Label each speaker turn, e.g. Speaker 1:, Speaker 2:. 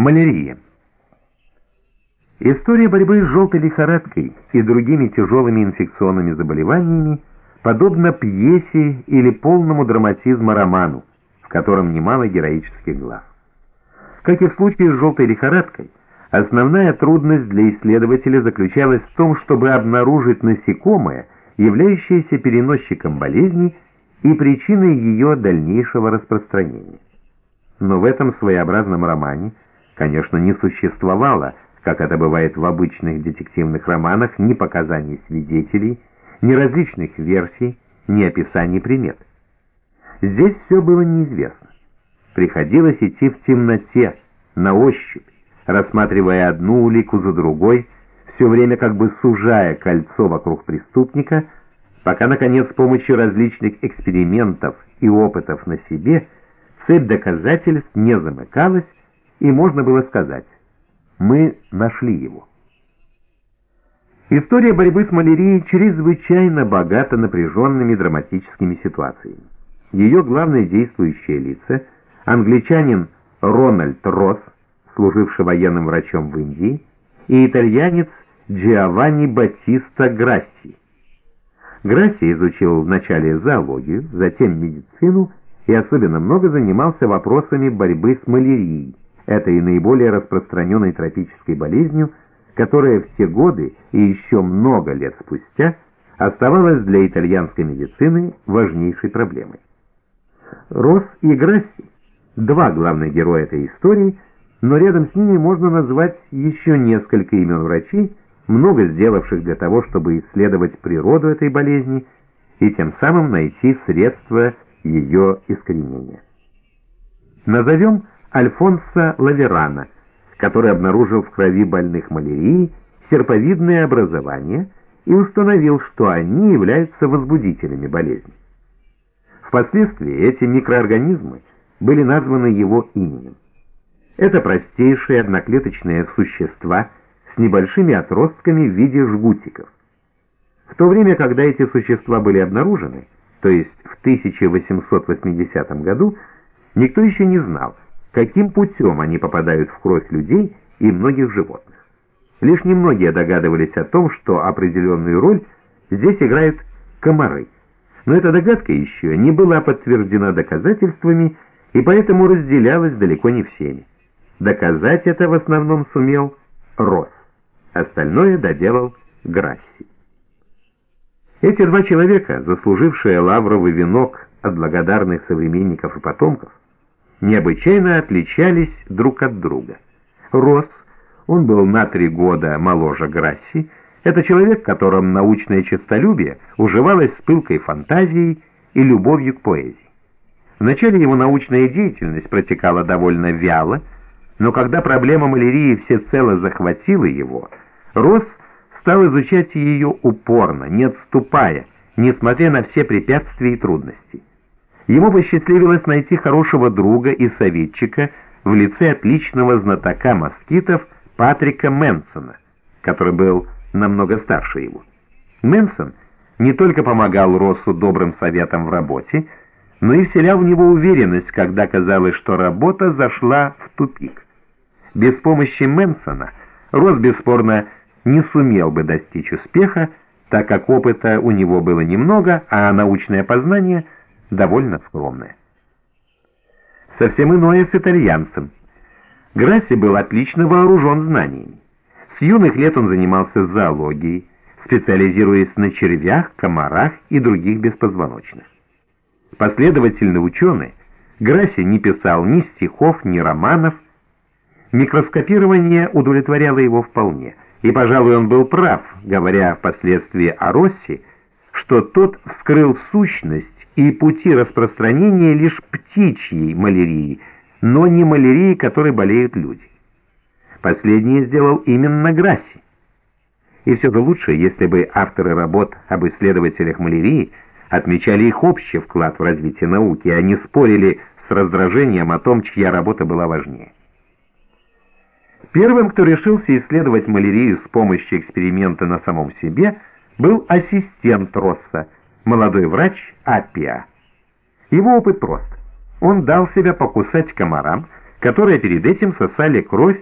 Speaker 1: Малярия. История борьбы с желтой лихорадкой и другими тяжелыми инфекционными заболеваниями подобна пьесе или полному драматизма роману, в котором немало героических глав. Как и в случае с желтой лихорадкой, основная трудность для исследователя заключалась в том, чтобы обнаружить насекомое, являющееся переносчиком болезни и причиной ее дальнейшего распространения. Но в этом своеобразном романе – конечно, не существовало, как это бывает в обычных детективных романах, ни показаний свидетелей, ни различных версий, ни описаний примет. Здесь все было неизвестно. Приходилось идти в темноте, на ощупь, рассматривая одну улику за другой, все время как бы сужая кольцо вокруг преступника, пока, наконец, с помощью различных экспериментов и опытов на себе цепь доказательств не замыкалась, и можно было сказать «Мы нашли его». История борьбы с малярией чрезвычайно богата напряженными драматическими ситуациями. Ее главные действующие лица – англичанин Рональд Росс, служивший военным врачом в Индии, и итальянец Джиованни Батиста Грасси. Грасси изучил вначале зоологию, затем медицину и особенно много занимался вопросами борьбы с малярией этой наиболее распространенной тропической болезнью, которая в те годы и еще много лет спустя оставалась для итальянской медицины важнейшей проблемой. Росс и Грасси – два главных героя этой истории, но рядом с ними можно назвать еще несколько имен врачей, много сделавших для того, чтобы исследовать природу этой болезни и тем самым найти средства ее искоренения. Назовем Альфонса Лаверана, который обнаружил в крови больных малярией серповидные образования и установил, что они являются возбудителями болезни. Впоследствии эти микроорганизмы были названы его именем. Это простейшие одноклеточные существа с небольшими отростками в виде жгутиков. В то время, когда эти существа были обнаружены, то есть в 1880 году, никто еще не знал, каким путем они попадают в кровь людей и многих животных. Лишь немногие догадывались о том, что определенную роль здесь играют комары. Но эта догадка еще не была подтверждена доказательствами и поэтому разделялась далеко не всеми. Доказать это в основном сумел Росс. Остальное доделал Грасси. Эти два человека, заслужившие лавровый венок от благодарных современников и потомков, необычайно отличались друг от друга. Росс, он был на три года моложе Грасси, это человек, которым научное честолюбие уживалось с пылкой фантазией и любовью к поэзии. Вначале его научная деятельность протекала довольно вяло, но когда проблема малярии всецело захватила его, Росс стал изучать ее упорно, не отступая, несмотря на все препятствия и трудности. Ему посчастливилось найти хорошего друга и советчика в лице отличного знатока москитов Патрика Мэнсона, который был намного старше его. Мэнсон не только помогал Россу добрым советам в работе, но и вселял в него уверенность, когда казалось, что работа зашла в тупик. Без помощи Мэнсона Росс бесспорно не сумел бы достичь успеха, так как опыта у него было немного, а научное познание – довольно скромная. Совсем иное с итальянцем. Грасси был отлично вооружен знаниями. С юных лет он занимался зоологией, специализируясь на червях, комарах и других беспозвоночных. Последовательный ученый, Грасси не писал ни стихов, ни романов. Микроскопирование удовлетворяло его вполне, и, пожалуй, он был прав, говоря впоследствии о Росси, что тот вскрыл сущность и пути распространения лишь птичьей малярии, но не малярии, которой болеют люди. Последнее сделал именно Грасси. И все же лучше, если бы авторы работ об исследователях малярии отмечали их общий вклад в развитие науки, а не спорили с раздражением о том, чья работа была важнее. Первым, кто решился исследовать малярию с помощью эксперимента на самом себе, был ассистент Росса – молодой врач Аппиа. Его опыт прост. Он дал себя покусать комарам, которые перед этим сосали кровь